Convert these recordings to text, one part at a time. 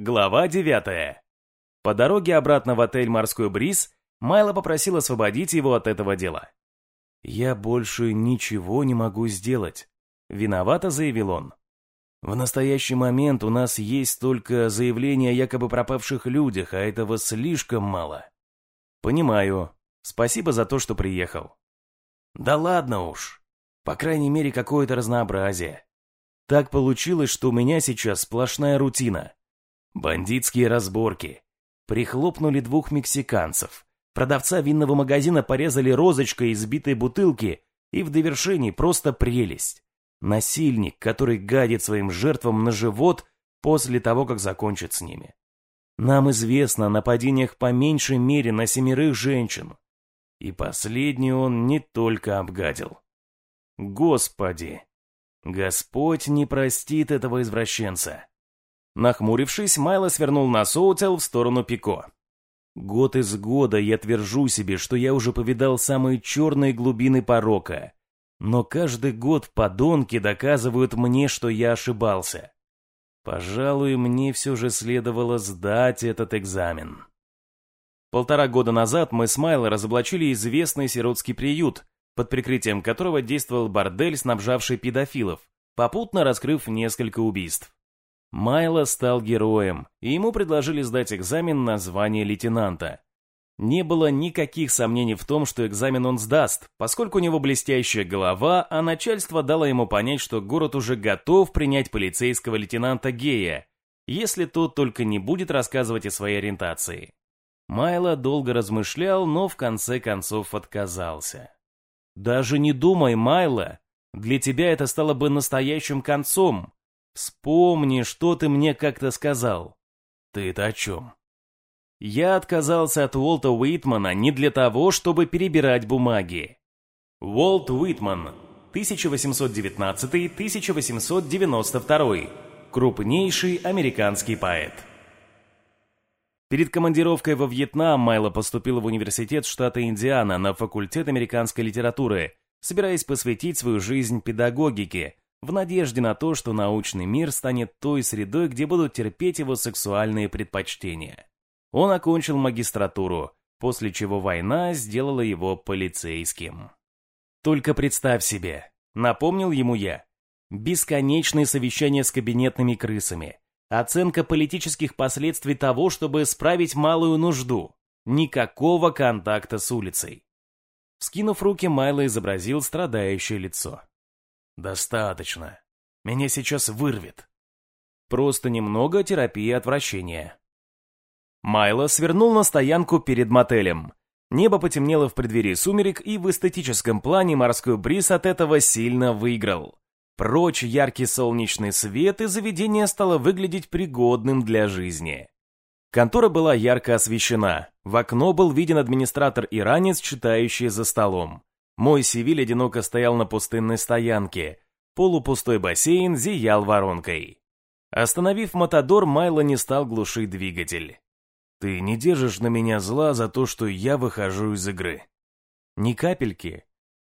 Глава 9. По дороге обратно в отель «Морской бриз» Майло попросил освободить его от этого дела. «Я больше ничего не могу сделать», — виновато заявил он. «В настоящий момент у нас есть только заявления о якобы пропавших людях, а этого слишком мало». «Понимаю. Спасибо за то, что приехал». «Да ладно уж. По крайней мере, какое-то разнообразие. Так получилось, что у меня сейчас сплошная рутина. Бандитские разборки. Прихлопнули двух мексиканцев. Продавца винного магазина порезали розочкой из битой бутылки, и в довершении просто прелесть. Насильник, который гадит своим жертвам на живот после того, как закончит с ними. Нам известно о нападениях по меньшей мере на семерых женщин. И последний он не только обгадил. Господи! Господь не простит этого извращенца. Нахмурившись, Майло свернул на Соутел в сторону Пико. Год из года я твержу себе, что я уже повидал самые черные глубины порока. Но каждый год подонки доказывают мне, что я ошибался. Пожалуй, мне все же следовало сдать этот экзамен. Полтора года назад мы с Майло разоблачили известный сиротский приют, под прикрытием которого действовал бордель, снабжавший педофилов, попутно раскрыв несколько убийств. Майло стал героем, и ему предложили сдать экзамен на звание лейтенанта. Не было никаких сомнений в том, что экзамен он сдаст, поскольку у него блестящая голова, а начальство дало ему понять, что город уже готов принять полицейского лейтенанта Гея, если тот только не будет рассказывать о своей ориентации. Майло долго размышлял, но в конце концов отказался. «Даже не думай, Майло, для тебя это стало бы настоящим концом», Вспомни, что ты мне как-то сказал. ты это о чем? Я отказался от Уолта Уитмана не для того, чтобы перебирать бумаги. Уолт Уитман, 1819-1892, крупнейший американский поэт. Перед командировкой во Вьетнам Майло поступил в университет штата Индиана на факультет американской литературы, собираясь посвятить свою жизнь педагогике, в надежде на то, что научный мир станет той средой, где будут терпеть его сексуальные предпочтения. Он окончил магистратуру, после чего война сделала его полицейским. Только представь себе, напомнил ему я, бесконечные совещания с кабинетными крысами, оценка политических последствий того, чтобы справить малую нужду, никакого контакта с улицей. Скинув руки, Майло изобразил страдающее лицо. «Достаточно. Меня сейчас вырвет». Просто немного терапии отвращения. Майло свернул на стоянку перед мотелем. Небо потемнело в преддверии сумерек, и в эстетическом плане морской бриз от этого сильно выиграл. Прочь яркий солнечный свет, и заведение стало выглядеть пригодным для жизни. Контора была ярко освещена. В окно был виден администратор-иранец, читающий за столом. Мой Севиль одиноко стоял на пустынной стоянке. Полупустой бассейн зиял воронкой. Остановив Матадор, Майло не стал глушить двигатель. «Ты не держишь на меня зла за то, что я выхожу из игры?» «Ни капельки.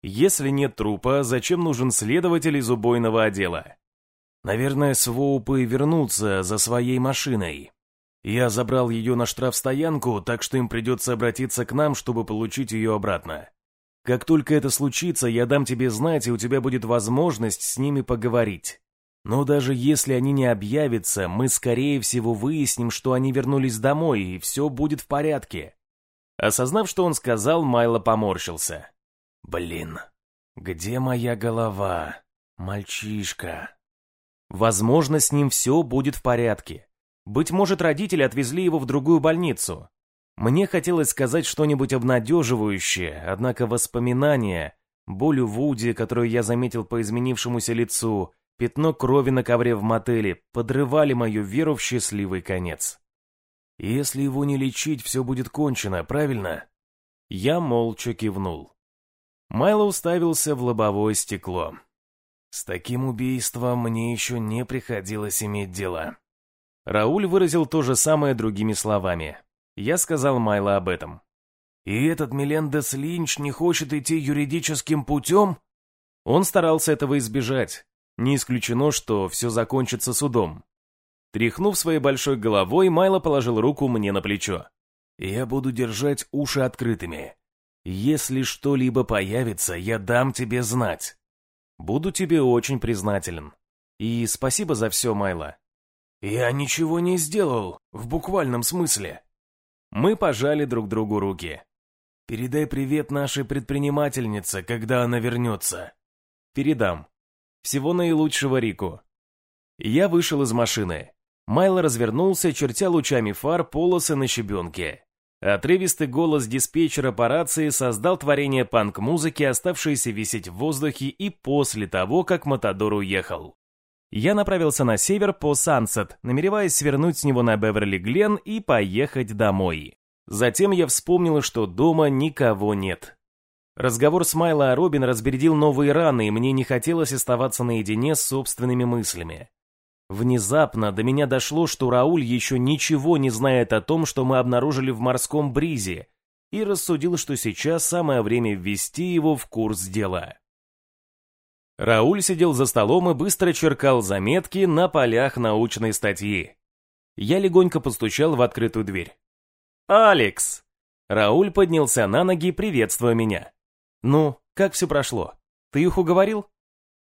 Если нет трупа, зачем нужен следователь из убойного отдела?» «Наверное, своупы вернутся за своей машиной. Я забрал ее на штрафстоянку, так что им придется обратиться к нам, чтобы получить ее обратно. Как только это случится, я дам тебе знать, и у тебя будет возможность с ними поговорить. Но даже если они не объявятся, мы скорее всего выясним, что они вернулись домой, и все будет в порядке». Осознав, что он сказал, Майло поморщился. «Блин, где моя голова? Мальчишка». Возможно, с ним все будет в порядке. Быть может, родители отвезли его в другую больницу. Мне хотелось сказать что-нибудь обнадеживающее, однако воспоминания, боль Вуди, которую я заметил по изменившемуся лицу, пятно крови на ковре в мотеле, подрывали мою веру в счастливый конец. Если его не лечить, все будет кончено, правильно? Я молча кивнул. Майло уставился в лобовое стекло. С таким убийством мне еще не приходилось иметь дела. Рауль выразил то же самое другими словами. Я сказал Майло об этом. «И этот Мелендес Линч не хочет идти юридическим путем?» Он старался этого избежать. Не исключено, что все закончится судом. Тряхнув своей большой головой, Майло положил руку мне на плечо. «Я буду держать уши открытыми. Если что-либо появится, я дам тебе знать. Буду тебе очень признателен. И спасибо за все, Майло». «Я ничего не сделал, в буквальном смысле». Мы пожали друг другу руки. «Передай привет нашей предпринимательнице, когда она вернется». «Передам. Всего наилучшего, Рику». Я вышел из машины. Майло развернулся, чертя лучами фар полосы на щебенке. Отрывистый голос диспетчера по рации создал творение панк-музыки, оставшееся висеть в воздухе и после того, как Матадор уехал. Я направился на север по Сансет, намереваясь свернуть с него на Беверли-Глен и поехать домой. Затем я вспомнил, что дома никого нет. Разговор с Майло о Робин разбередил новые раны, и мне не хотелось оставаться наедине с собственными мыслями. Внезапно до меня дошло, что Рауль еще ничего не знает о том, что мы обнаружили в морском бризе, и рассудил, что сейчас самое время ввести его в курс дела. Рауль сидел за столом и быстро черкал заметки на полях научной статьи. Я легонько постучал в открытую дверь. «Алекс!» Рауль поднялся на ноги, приветствуя меня. «Ну, как все прошло? Ты их уговорил?»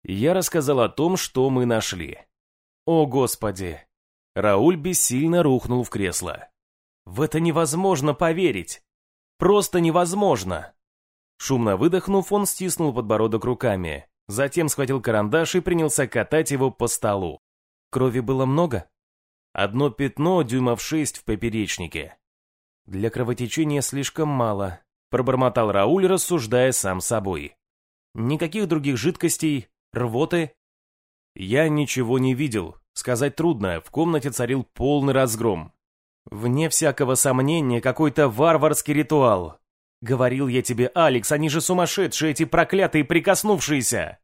Я рассказал о том, что мы нашли. О, Господи! Рауль бессильно рухнул в кресло. В это невозможно поверить. Просто невозможно. Шумно выдохнув, он стиснул подбородок руками. Затем схватил карандаш и принялся катать его по столу. Крови было много? Одно пятно дюймов шесть в поперечнике. Для кровотечения слишком мало, пробормотал Рауль, рассуждая сам собой. Никаких других жидкостей, рвоты, я ничего не видел. Сказать трудно, в комнате царил полный разгром. Вне всякого сомнения, какой-то варварский ритуал. Говорил я тебе, Алекс, они же сумасшедшие, эти проклятые прикоснувшиеся.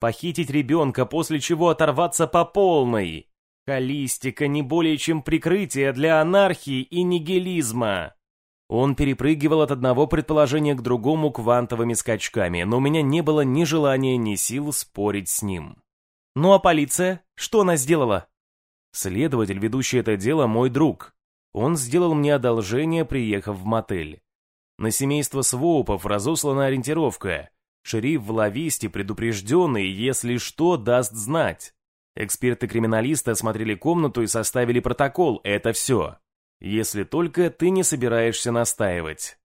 Похитить ребенка, после чего оторваться по полной. Холистика не более чем прикрытие для анархии и нигилизма. Он перепрыгивал от одного предположения к другому квантовыми скачками, но у меня не было ни желания, ни сил спорить с ним. Ну а полиция? Что она сделала? Следователь, ведущий это дело, мой друг. Он сделал мне одолжение, приехав в мотель. На семейство Своупов разослана ориентировка. Шериф в Лависте предупрежденный, если что, даст знать. Эксперты-криминалисты осмотрели комнату и составили протокол, это все. Если только ты не собираешься настаивать.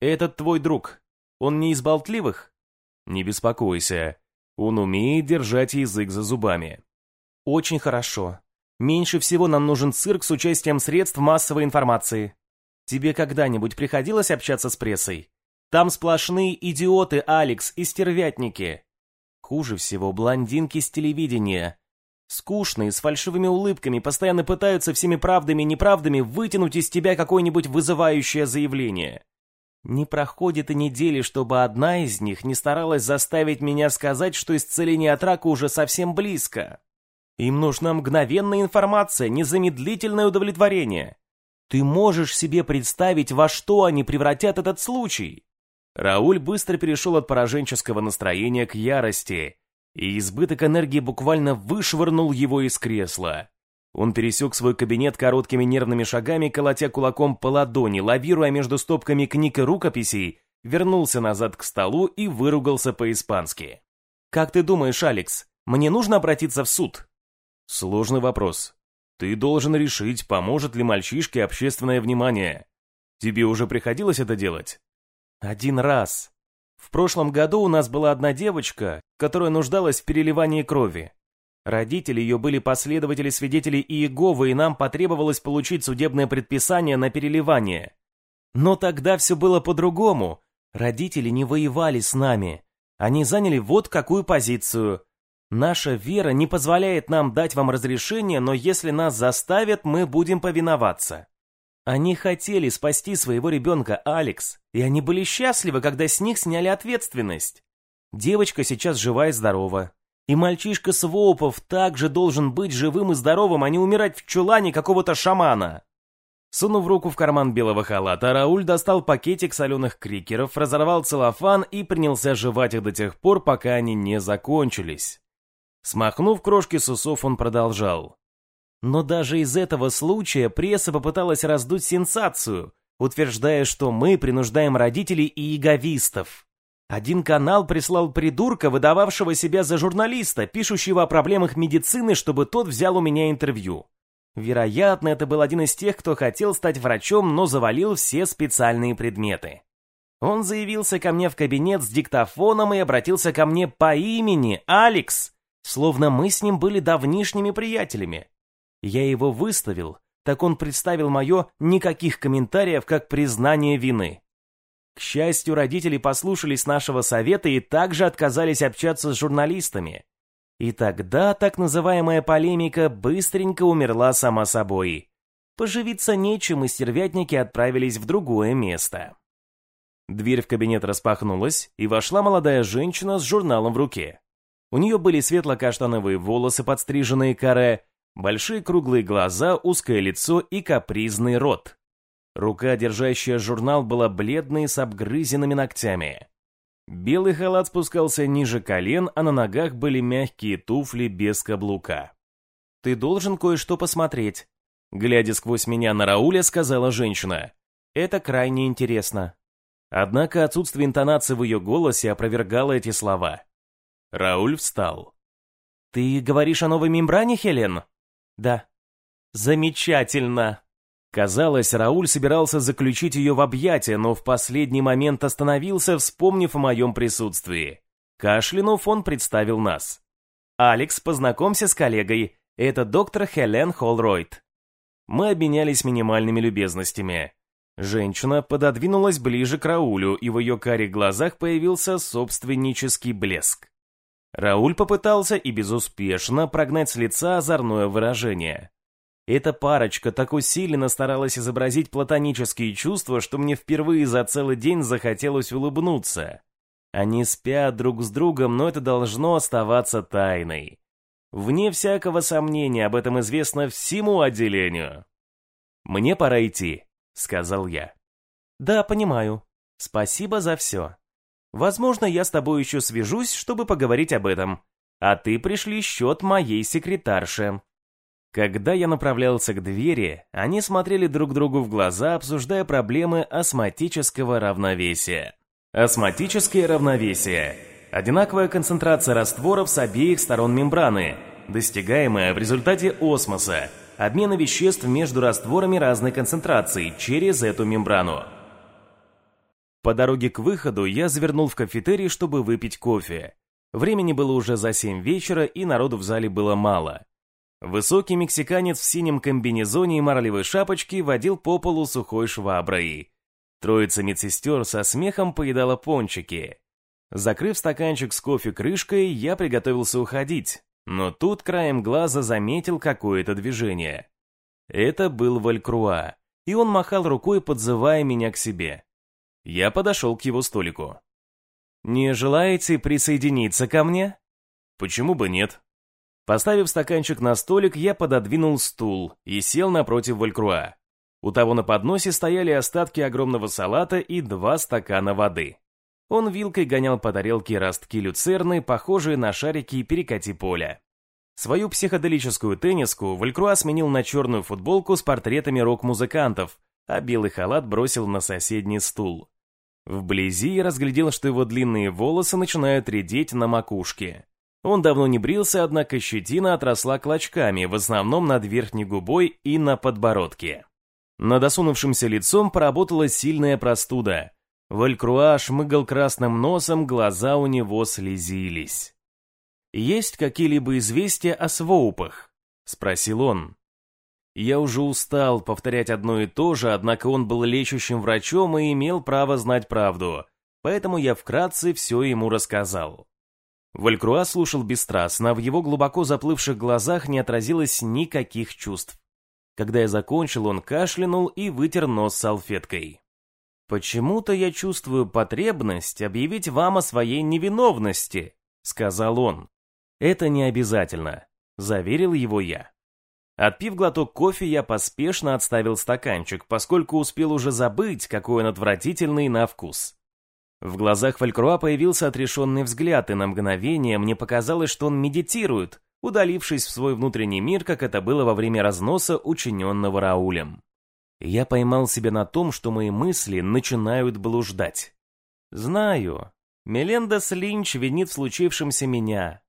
Этот твой друг, он не из болтливых? Не беспокойся, он умеет держать язык за зубами. Очень хорошо. Меньше всего нам нужен цирк с участием средств массовой информации. Тебе когда-нибудь приходилось общаться с прессой? Там сплошные идиоты, Алекс, и стервятники. Хуже всего блондинки с телевидения. Скучные, с фальшивыми улыбками, постоянно пытаются всеми правдами и неправдами вытянуть из тебя какое-нибудь вызывающее заявление. Не проходит и недели, чтобы одна из них не старалась заставить меня сказать, что исцеление от рака уже совсем близко. Им нужна мгновенная информация, незамедлительное удовлетворение. Ты можешь себе представить, во что они превратят этот случай? Рауль быстро перешел от пораженческого настроения к ярости, и избыток энергии буквально вышвырнул его из кресла. Он пересек свой кабинет короткими нервными шагами, колотя кулаком по ладони, лавируя между стопками книг и рукописей, вернулся назад к столу и выругался по-испански. «Как ты думаешь, Алекс, мне нужно обратиться в суд?» «Сложный вопрос. Ты должен решить, поможет ли мальчишке общественное внимание. Тебе уже приходилось это делать?» «Один раз. В прошлом году у нас была одна девочка, которая нуждалась в переливании крови. Родители ее были последователи свидетелей Иеговы, и нам потребовалось получить судебное предписание на переливание. Но тогда все было по-другому. Родители не воевали с нами. Они заняли вот какую позицию. Наша вера не позволяет нам дать вам разрешение, но если нас заставят, мы будем повиноваться. Они хотели спасти своего ребенка, Алекс, и они были счастливы, когда с них сняли ответственность. Девочка сейчас жива и здорова. И мальчишка Своупов также должен быть живым и здоровым, а не умирать в чулане какого-то шамана. Сунув руку в карман белого халата, Рауль достал пакетик соленых крикеров, разорвал целлофан и принялся жевать их до тех пор, пока они не закончились. Смахнув крошки с усов, он продолжал. Но даже из этого случая пресса попыталась раздуть сенсацию, утверждая, что мы принуждаем родителей и яговистов. Один канал прислал придурка, выдававшего себя за журналиста, пишущего о проблемах медицины, чтобы тот взял у меня интервью. Вероятно, это был один из тех, кто хотел стать врачом, но завалил все специальные предметы. Он заявился ко мне в кабинет с диктофоном и обратился ко мне по имени Алекс, словно мы с ним были давнишними приятелями. Я его выставил, так он представил мое никаких комментариев как признание вины. К счастью, родители послушались нашего совета и также отказались общаться с журналистами. И тогда так называемая полемика быстренько умерла сама собой. Поживиться нечем, и стервятники отправились в другое место. Дверь в кабинет распахнулась, и вошла молодая женщина с журналом в руке. У нее были светло-каштановые волосы, подстриженные каре, большие круглые глаза, узкое лицо и капризный рот. Рука, держащая журнал, была бледной с обгрызенными ногтями. Белый халат спускался ниже колен, а на ногах были мягкие туфли без каблука. «Ты должен кое-что посмотреть», — глядя сквозь меня на Рауля, сказала женщина. «Это крайне интересно». Однако отсутствие интонации в ее голосе опровергало эти слова. Рауль встал. «Ты говоришь о новой мембране, Хелен?» «Да». «Замечательно!» Казалось, Рауль собирался заключить ее в объятия, но в последний момент остановился, вспомнив о моем присутствии. Кашлянув, он представил нас. «Алекс, познакомься с коллегой. Это доктор Хелен Холройд». Мы обменялись минимальными любезностями. Женщина пододвинулась ближе к Раулю, и в ее карих глазах появился собственнический блеск. Рауль попытался и безуспешно прогнать с лица озорное выражение. Эта парочка так усиленно старалась изобразить платонические чувства, что мне впервые за целый день захотелось улыбнуться. Они спят друг с другом, но это должно оставаться тайной. Вне всякого сомнения, об этом известно всему отделению. «Мне пора идти», — сказал я. «Да, понимаю. Спасибо за все. Возможно, я с тобой еще свяжусь, чтобы поговорить об этом. А ты пришли счет моей секретарше». Когда я направлялся к двери, они смотрели друг другу в глаза, обсуждая проблемы осмотического равновесия. Осмотическое равновесие – одинаковая концентрация растворов с обеих сторон мембраны, достигаемая в результате осмоса, обмена веществ между растворами разной концентрации через эту мембрану. По дороге к выходу я завернул в кафетерий, чтобы выпить кофе. Времени было уже за 7 вечера, и народу в зале было мало – Высокий мексиканец в синем комбинезоне и марлевой шапочке водил по полу сухой шваброй. Троица медсестер со смехом поедала пончики. Закрыв стаканчик с кофе крышкой, я приготовился уходить, но тут краем глаза заметил какое-то движение. Это был Валькруа, и он махал рукой, подзывая меня к себе. Я подошел к его столику. «Не желаете присоединиться ко мне?» «Почему бы нет?» Поставив стаканчик на столик, я пододвинул стул и сел напротив Валькруа. У того на подносе стояли остатки огромного салата и два стакана воды. Он вилкой гонял по тарелке ростки люцерны, похожие на шарики перекати поля. Свою психоделическую тенниску Валькруа сменил на черную футболку с портретами рок-музыкантов, а белый халат бросил на соседний стул. Вблизи я разглядел, что его длинные волосы начинают редеть на макушке. Он давно не брился, однако щетина отросла клочками, в основном над верхней губой и на подбородке. Над осунувшимся лицом поработала сильная простуда. Валькруа шмыгал красным носом, глаза у него слезились. «Есть какие-либо известия о своупах?» — спросил он. Я уже устал повторять одно и то же, однако он был лечащим врачом и имел право знать правду, поэтому я вкратце все ему рассказал. Валькруа слушал бесстрастно, в его глубоко заплывших глазах не отразилось никаких чувств. Когда я закончил, он кашлянул и вытер нос салфеткой. «Почему-то я чувствую потребность объявить вам о своей невиновности», — сказал он. «Это не обязательно», — заверил его я. Отпив глоток кофе, я поспешно отставил стаканчик, поскольку успел уже забыть, какой он отвратительный на вкус. В глазах Фалькруа появился отрешенный взгляд, и на мгновение мне показалось, что он медитирует, удалившись в свой внутренний мир, как это было во время разноса, учиненного Раулем. Я поймал себя на том, что мои мысли начинают блуждать. Знаю, Мелендес Линч винит в случившемся меня.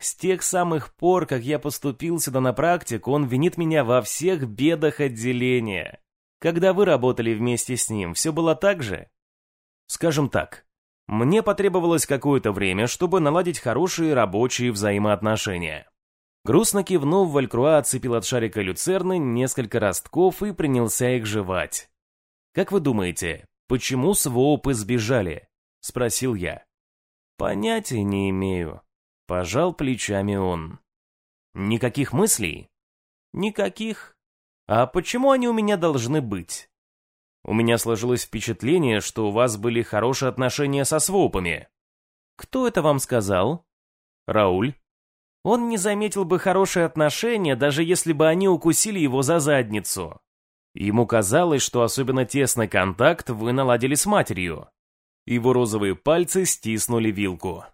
С тех самых пор, как я поступил сюда на практику, он винит меня во всех бедах отделения. Когда вы работали вместе с ним, все было так же? Скажем так, мне потребовалось какое-то время, чтобы наладить хорошие рабочие взаимоотношения. Грустно кивнув, Валькруа отцепил от шарика люцерны несколько ростков и принялся их жевать. «Как вы думаете, почему своопы сбежали?» — спросил я. «Понятия не имею», — пожал плечами он. «Никаких мыслей?» «Никаких. А почему они у меня должны быть?» «У меня сложилось впечатление, что у вас были хорошие отношения со своупами». «Кто это вам сказал?» «Рауль». Он не заметил бы хорошие отношения, даже если бы они укусили его за задницу. Ему казалось, что особенно тесный контакт вы наладили с матерью. Его розовые пальцы стиснули вилку.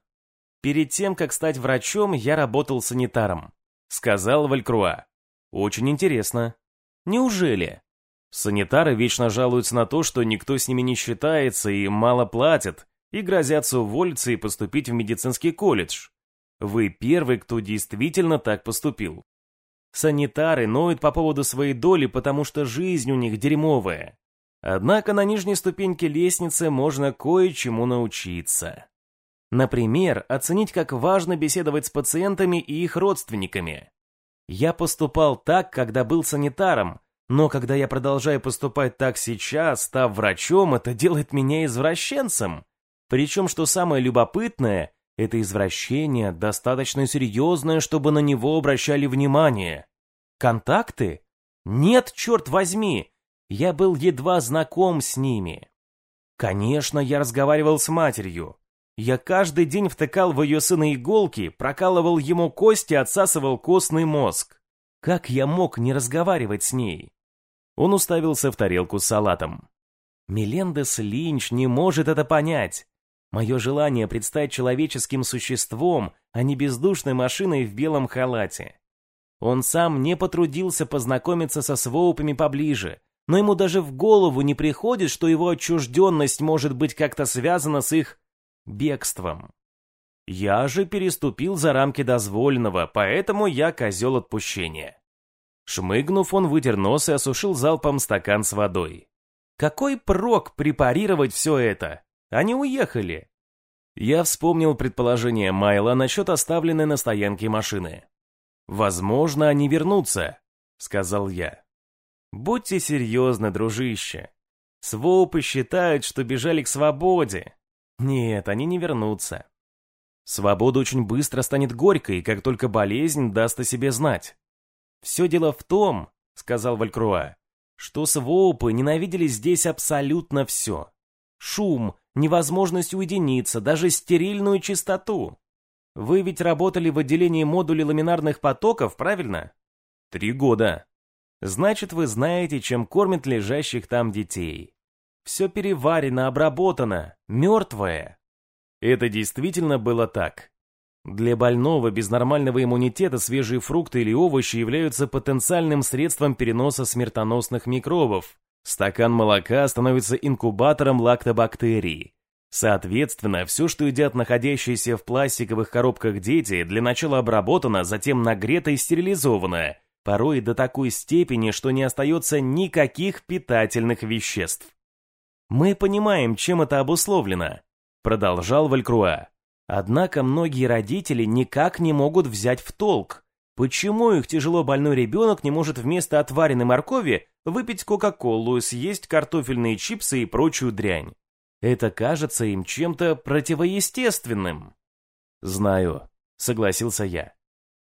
«Перед тем, как стать врачом, я работал санитаром», — сказал Валькруа. «Очень интересно. Неужели?» Санитары вечно жалуются на то, что никто с ними не считается и мало платят, и грозятся уволиться и поступить в медицинский колледж. Вы первый, кто действительно так поступил. Санитары ноют по поводу своей доли, потому что жизнь у них дерьмовая. Однако на нижней ступеньке лестницы можно кое-чему научиться. Например, оценить, как важно беседовать с пациентами и их родственниками. Я поступал так, когда был санитаром, но когда я продолжаю поступать так сейчас, став врачом, это делает меня извращенцем. Причем, что самое любопытное, это извращение достаточно серьезное, чтобы на него обращали внимание. Контакты? Нет, черт возьми! Я был едва знаком с ними. Конечно, я разговаривал с матерью. Я каждый день втыкал в ее сына иголки, прокалывал ему кости, отсасывал костный мозг. Как я мог не разговаривать с ней? Он уставился в тарелку с салатом. Мелендес Линч не может это понять. Мое желание предстать человеческим существом, а не бездушной машиной в белом халате. Он сам не потрудился познакомиться со своупами поближе, но ему даже в голову не приходит, что его отчужденность может быть как-то связана с их бегством. Я же переступил за рамки дозволенного, поэтому я козел отпущения. Шмыгнув, он вытер нос и осушил залпом стакан с водой. Какой прок препарировать все это? Они уехали. Я вспомнил предположение Майла насчет оставленной на стоянке машины. «Возможно, они вернутся», — сказал я. «Будьте серьезны, дружище. Своупы считают, что бежали к свободе. Нет, они не вернутся. Свобода очень быстро станет горькой, как только болезнь даст о себе знать. Все дело в том, — сказал Валькруа, — что своупы ненавидели здесь абсолютно все. Шум, невозможность уединиться, даже стерильную чистоту. Вы ведь работали в отделении модулей ламинарных потоков, правильно? Три года. Значит, вы знаете, чем кормят лежащих там детей. Все переварено, обработано, мертвое. Это действительно было так. Для больного без нормального иммунитета свежие фрукты или овощи являются потенциальным средством переноса смертоносных микробов, Стакан молока становится инкубатором лактобактерий. Соответственно, все, что едят находящиеся в пластиковых коробках дети, для начала обработано, затем нагрето и стерилизовано, порой до такой степени, что не остается никаких питательных веществ. «Мы понимаем, чем это обусловлено», — продолжал Валькруа. Однако многие родители никак не могут взять в толк, почему их тяжело больной ребенок не может вместо отваренной моркови выпить кока-колу, съесть картофельные чипсы и прочую дрянь. Это кажется им чем-то противоестественным. Знаю, согласился я.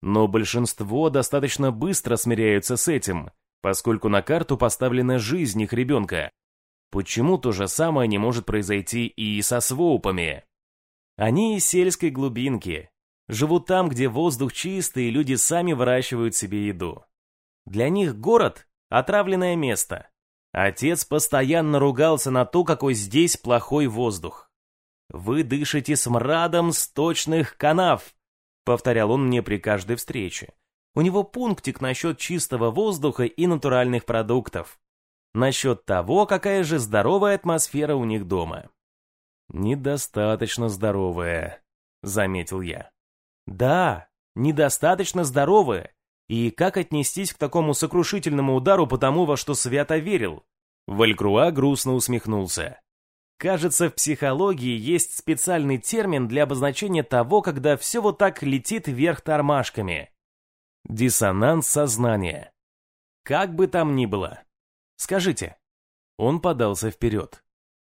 Но большинство достаточно быстро смиряются с этим, поскольку на карту поставлена жизнь их ребенка. Почему то же самое не может произойти и со своупами? Они из сельской глубинки, живут там, где воздух чистый и люди сами выращивают себе еду. Для них город Отравленное место. Отец постоянно ругался на то, какой здесь плохой воздух. Вы дышите смрадом сточных канав. повторял он мне при каждой встрече. У него пунктик насчет чистого воздуха и натуральных продуктов. Насчет того, какая же здоровая атмосфера у них дома. «Недостаточно здоровая», — заметил я. «Да, недостаточно здоровая. И как отнестись к такому сокрушительному удару по тому, во что свято верил?» Валькруа грустно усмехнулся. Кажется, в психологии есть специальный термин для обозначения того, когда все вот так летит вверх тормашками. Диссонанс сознания. Как бы там ни было. Скажите. Он подался вперед.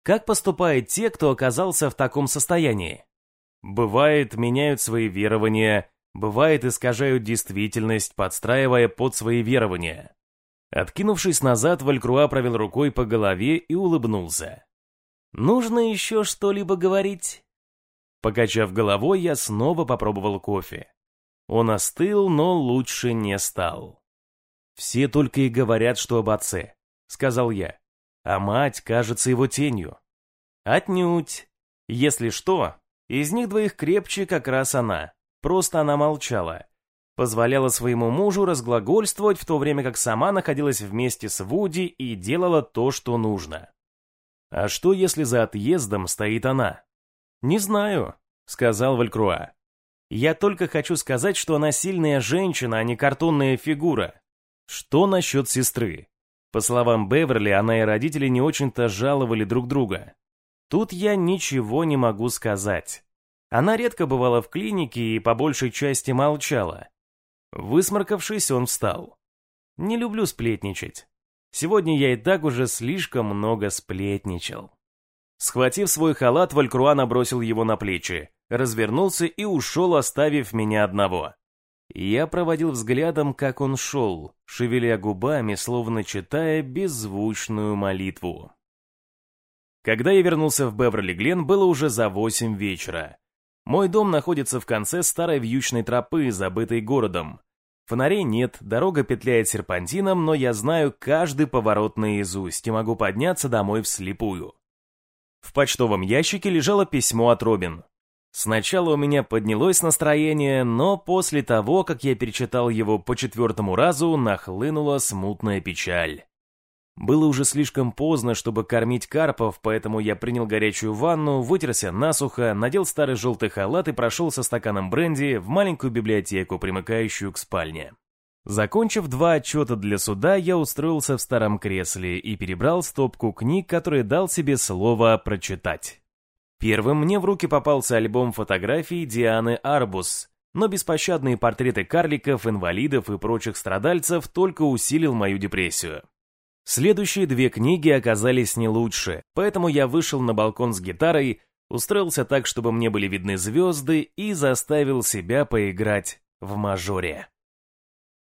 Как поступают те, кто оказался в таком состоянии? Бывает, меняют свои верования, бывает, искажают действительность, подстраивая под свои верования. Откинувшись назад, Валькруа провел рукой по голове и улыбнулся. «Нужно еще что-либо говорить?» Покачав головой, я снова попробовал кофе. Он остыл, но лучше не стал. «Все только и говорят, что об отце», — сказал я. «А мать кажется его тенью». «Отнюдь. Если что, из них двоих крепче как раз она. Просто она молчала позволяла своему мужу разглагольствовать, в то время как сама находилась вместе с Вуди и делала то, что нужно. А что, если за отъездом стоит она? «Не знаю», — сказал Валькруа. «Я только хочу сказать, что она сильная женщина, а не картонная фигура. Что насчет сестры?» По словам Беверли, она и родители не очень-то жаловали друг друга. Тут я ничего не могу сказать. Она редко бывала в клинике и по большей части молчала. Высморкавшись, он встал. «Не люблю сплетничать. Сегодня я и так уже слишком много сплетничал». Схватив свой халат, Валькруа набросил его на плечи, развернулся и ушел, оставив меня одного. Я проводил взглядом, как он шел, шевеля губами, словно читая беззвучную молитву. Когда я вернулся в Беверли-Глен, было уже за восемь вечера. Мой дом находится в конце старой вьючной тропы, забытой городом. Фонарей нет, дорога петляет серпантином, но я знаю каждый поворот наизусть и могу подняться домой вслепую. В почтовом ящике лежало письмо от Робин. Сначала у меня поднялось настроение, но после того, как я перечитал его по четвертому разу, нахлынула смутная печаль. Было уже слишком поздно, чтобы кормить карпов, поэтому я принял горячую ванну, вытерся насухо, надел старый желтый халат и прошел со стаканом бренди в маленькую библиотеку, примыкающую к спальне. Закончив два отчета для суда, я устроился в старом кресле и перебрал стопку книг, которые дал себе слово прочитать. Первым мне в руки попался альбом фотографий Дианы Арбус, но беспощадные портреты карликов, инвалидов и прочих страдальцев только усилил мою депрессию. Следующие две книги оказались не лучше, поэтому я вышел на балкон с гитарой, устроился так, чтобы мне были видны звезды и заставил себя поиграть в мажоре.